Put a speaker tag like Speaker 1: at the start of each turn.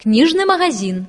Speaker 1: Книжный магазин.